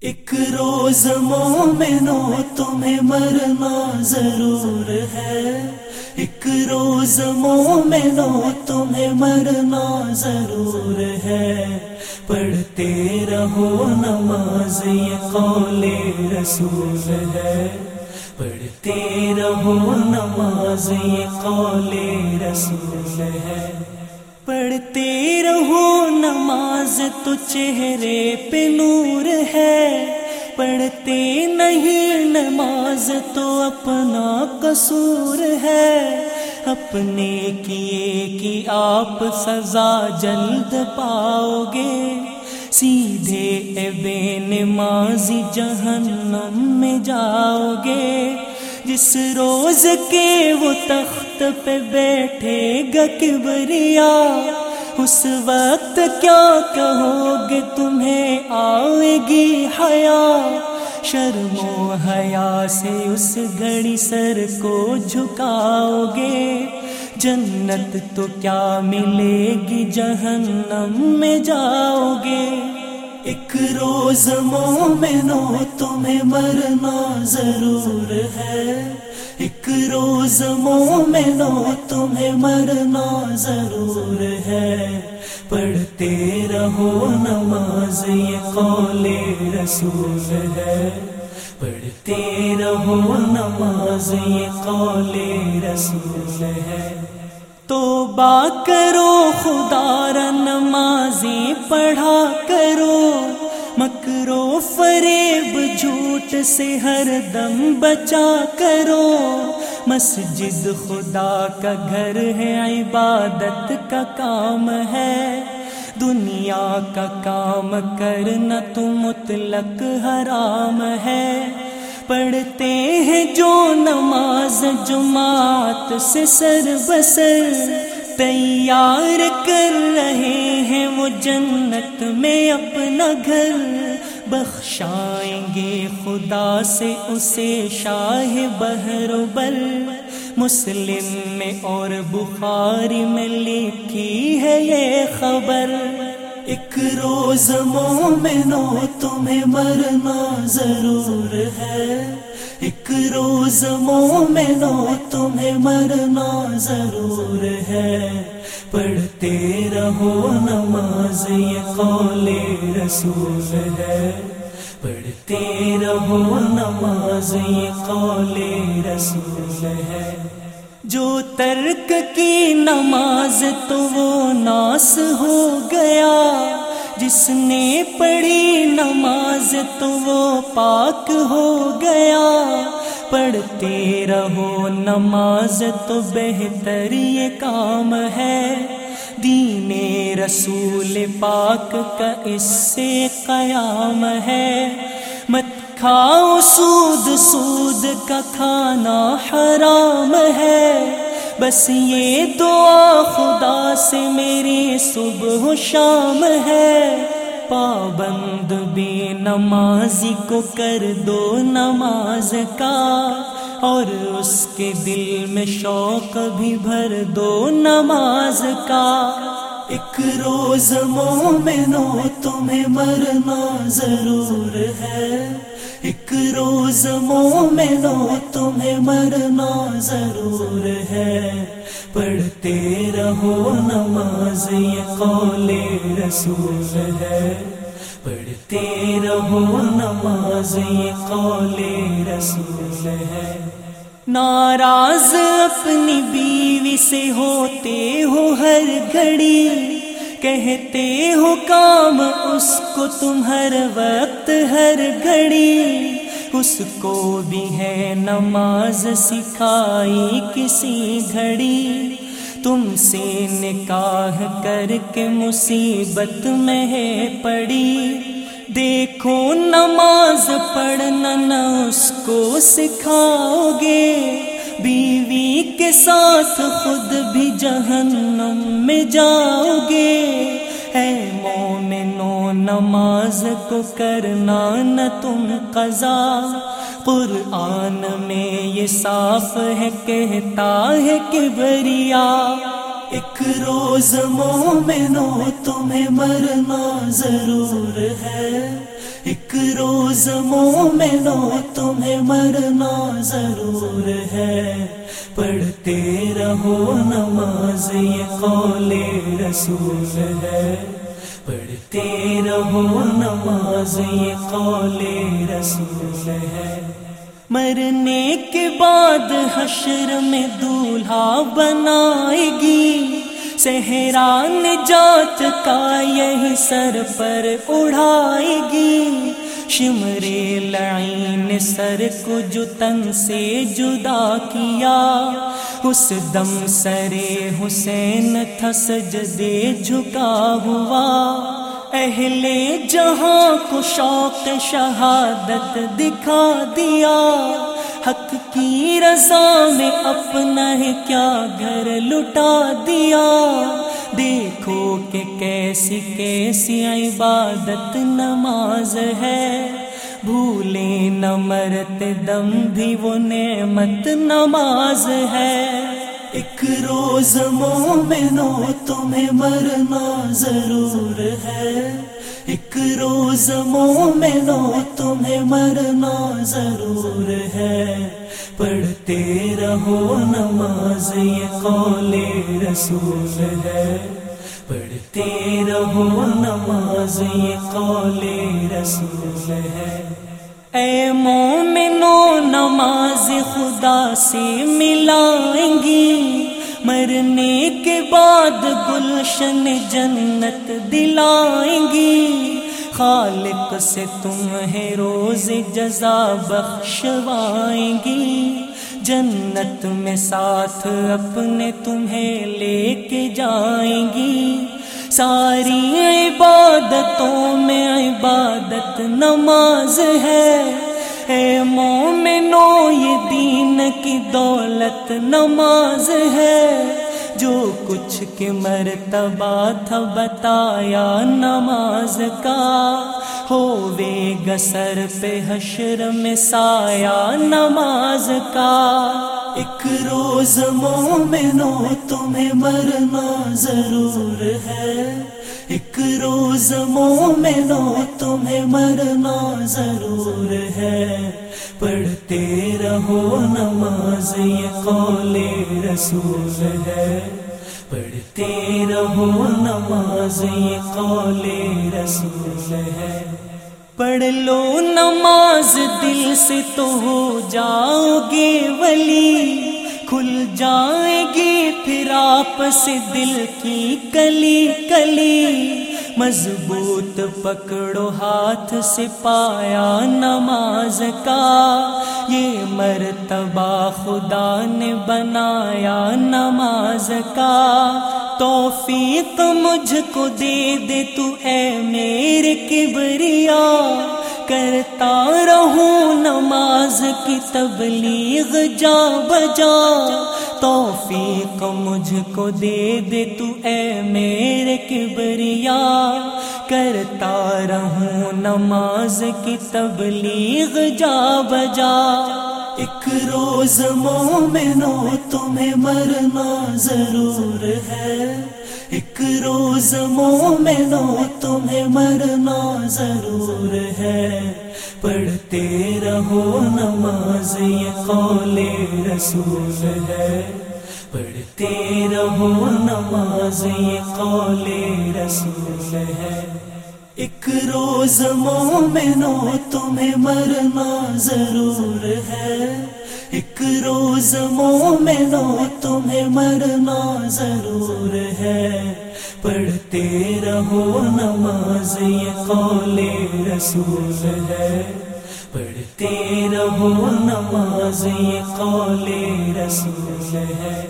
ایک روز مومنو تمہیں مرنا ضرور ہے۔ ایک روز مومنو تمہیں مرنا ضرور ہے۔ پڑھتے رہو نماز، یہ قول رسول ہے۔ پڑھتے رہو نماز، یہ قول رسول ہے۔ پڑھتے رہو، نماز تو چہرے پہ نور ہے۔ پڑھتے نہیں، نماز تو اپنا قصور ہے۔ اپنے کیے کی آپ سزا جلد پاؤ گے۔ سیدھے اے بے نمازی جہنم میں جاؤ گے۔ جس روز کے وہ تخت پہ بیٹھے گا کبریا، اس وقت کیا کہو گے تمہیں آئے گی حیا؟ شرم و حیا سے اس گھڑی سر کو جھکاؤ گے۔ جنت تو کیا ملے گی جہنم میں جاؤ گے؟ ایک روز مومنو، تمہیں مرنا ضرور ہے۔ ایک روز مومنو، تمہیں مرنا ضرور ہے۔ پڑھتے رہو نماز، یہ قول رسول ہے۔ پڑھتے رہو نماز، یہ قول رسول ہے۔ تو با کرو، خدا نمازیں پڑھا کرو۔ مکرو فریب سے ہر دم بچا کرو۔ مسجد خدا کا گھر ہے، عبادت کا کام ہے۔ دنیا کا کام کرنا تو مطلق حرام ہے۔ پڑھتے ہیں جو نماز جماعت سے سر بسر۔ تیار کر رہے ہیں وہ جنت میں اپنا گھر۔ بخشائیں گے خدا سے اسے شاہ بہر بل۔ مسلم میں اور بخاری میں لکھی ہے یہ خبر۔ ایک روز مومنو تمہیں مرنا ضرور ہے۔ ایک روز مومنو تمہیں مرنا ضرور ہے۔ پڑھتے رہو نماز، یہ قول رسول ہے۔ پڑھتے رہو نماز، یہ قول رسول ہے۔ جو ترک کی نماز تو وہ ناس ہو گیا۔ جس نے پڑھی نماز تو وہ پاک ہو گیا۔ پڑھتے رہو، نماز تو بہتر یہ کام ہے۔ دین رسول پاک کا اس سے قیام ہے۔ مت کھاؤ سود سود کا کھانا حرام ہے۔ بس یہ دعا خدا سے میری صبح و شام ہے۔ پابند بھی نمازی کو کر دو نماز کا اور اس کے دل میں شوق بھی بھر دو نماز کا ایک روز مومنو تمہیں مرنا ضرور ہے ایک روز مومنو تمہیں مرنا ضرور ہے پڑھتے رہو نماز، یہ قول رسول ہے۔ پڑھتے رہو نماز، یہ قول رسول ہے۔ ناراض اپنی بیوی سے ہوتے ہو ہر گھڑی۔ کہتے ہو کام اس کو تم ہر وقت ہر گھڑی۔ اس کو بھی ہے نماز سکھائی کسی گھڑی۔ تم سے نکاح کر کے مصیبت میں ہے پڑی۔ دیکھو نماز پڑھنا نہ اس کو سکھاؤ گے۔ بیوی کے ساتھ خود بھی جہنم میں جاؤ گے۔ اے نماز کو کرنا نہ تم قضا۔ قرآن میں یہ صاف ہے، کہتا ہے کہ بریا ایک روز مومنو تمہیں مرنا ضرور ہے۔ ایک روز مومنو تمہیں مرنا ضرور ہے۔ پڑھتے رہو نماز، یہ قول رسول ہے۔ پڑھتے رہو نماز یہ قول رسول ہے۔ مرنے کے بعد حشر میں دولہا بنائے گی۔ سہران جات کا یہی سر پر اڑائے گی۔ شمرے لعین سر کو جو تن سے جدا کیا۔ اس دم سرے حسین تھا سجدے جھکا ہوا۔ اہل جہاں کو شوق شہادت دکھا دیا۔ حق کی رضا میں اپنا ہے کیا گھر لٹا دیا۔ دیکھو کہ کیسی کیسی عبادت نماز ہے۔ بھولے نہ مرت دم بھی وہ نعمت نماز ہے۔ ایک روز مومنو تمہیں مرنا ضرور ہے۔ ایک روز مومنو تمہیں مرنا ضرور ہے۔ پڑھتے رہو نماز، یہ قول رسول ہے۔ پڑھتے رہو نماز یہ قول رسول ہے۔ اے مومنو، نماز خدا سے ملائیں گی۔ مرنے کے بعد گلشن جنت دلائیں گی۔ خالق سے تمہیں روز جزا بخشوائیں گی۔ جنت میں ساتھ اپنے تمہیں لے کے جائیں گی۔ ساری عبادتوں میں عبادت نماز ہے۔ اے مومنو، یہ دین کی دولت نماز ہے۔ جو کچھ کے مرتبہ تھا بتایا نماز کا، ہووے گسر پہ حشر میں سایا نماز کا۔ ایک روز مومنو تمہیں مرنا ضرور ہے۔ ایک روز مومنو تمہیں مرنا ضرور ہے۔ پڑھتے رہو نماز، یہ قول رسول ہے۔ پڑھتے رہو نماز، یہ قول رسول ہے۔ پڑھ لو نماز، دل سے تو ہو جاؤ گے ولی۔ کھل جائے گی پھر آپ سے دل کی کلی کلی۔ مضبوط پکڑو ہاتھ سے پایا نماز کا۔ یہ مرتبہ خدا نے بنایا نماز کا۔ توفیق مجھ کو دے دے تو اے میرے کبریا۔ کرتا رہوں نماز کی تبلیغ جا بجا۔ توفیق مجھ کو دے دے تو اے میرے کبریا۔ کرتا رہوں نماز کی تبلیغ جا بجا۔ ایک روز مومنو تمہیں مرنا ضرور ہے۔ ایک روز مومنو تمہیں مرنا ضرور ہے۔ پڑھتے رہو نماز، یہ قول رسول ہے۔ پڑھتے رہو نماز، یہ قول رسول ہے۔ ایک روز مومنو تمہیں مرنا ضرور ہے۔ ایک روز مومنو تمہیں مرنا ضرور ہے۔ پڑھتے رہو نماز یہ قول رسول ہے۔ پڑھتے رہو نماز یہ قول رسول ہے۔